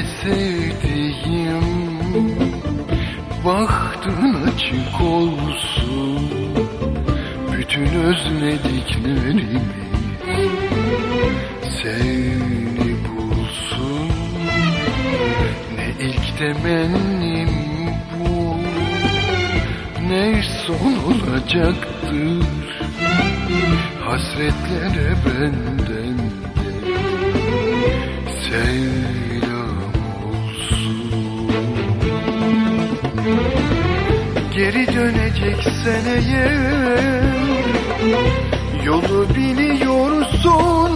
sevdiğim Bahtın açık olsun. Bütün özlediklerimi Seni bulsun. Ne ilk temennim bu Ne son olacaktır. Hasretlere benden de Selam Geri döneceksen eğer Yolu biliyorsun.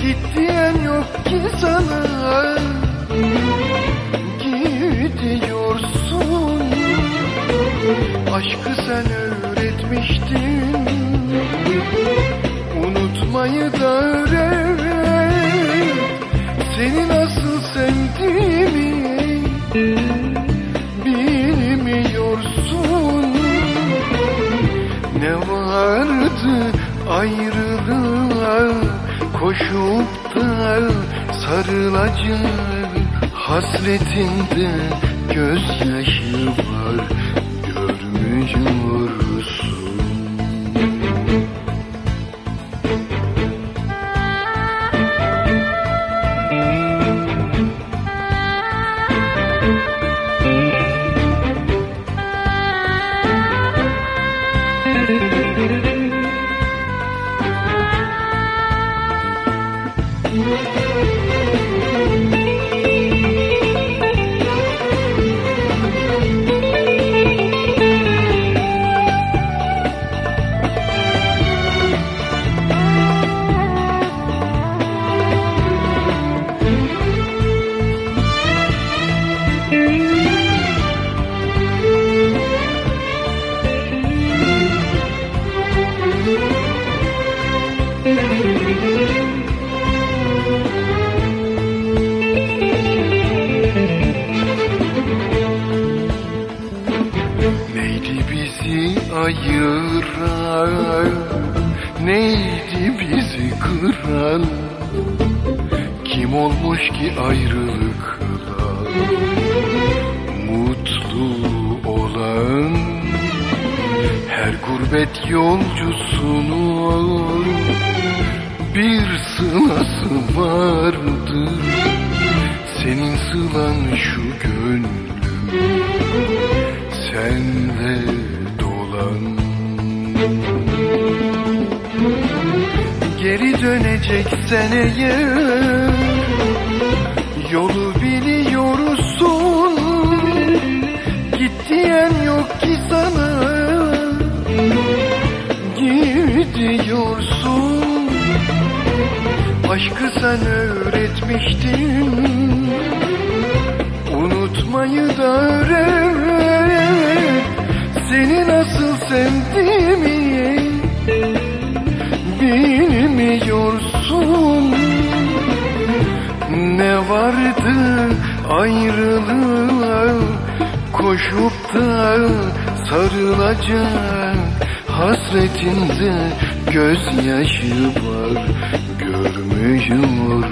Git diyen yok ki sana. Gidiyorsun. Aşkı sen öğretmiştin. Unutmayı da öğret. Seni ayrılığa Koşup da sarılacak Hasretinde gözyaşı var. Görmüyorsun Neydi bizi ayıran Neydi bizi kıran? Kim olmuş ki ayrılıkla Mutlu olan Her gurbet yolcusunun Bir sılası vardır Senin sılan şu gönlüm. Senle dolan Geri döneceksen eğer Yolu biliyorsun Git diyen yok ki sana. Gidiyorsun Aşkı sen öğretmiştin. Unutmayı da öğret Seni nasıl sevdiğimi vardı ayrılığa Koşup da sarılacak. Hasretinde gözyaşı var Görmüyorsun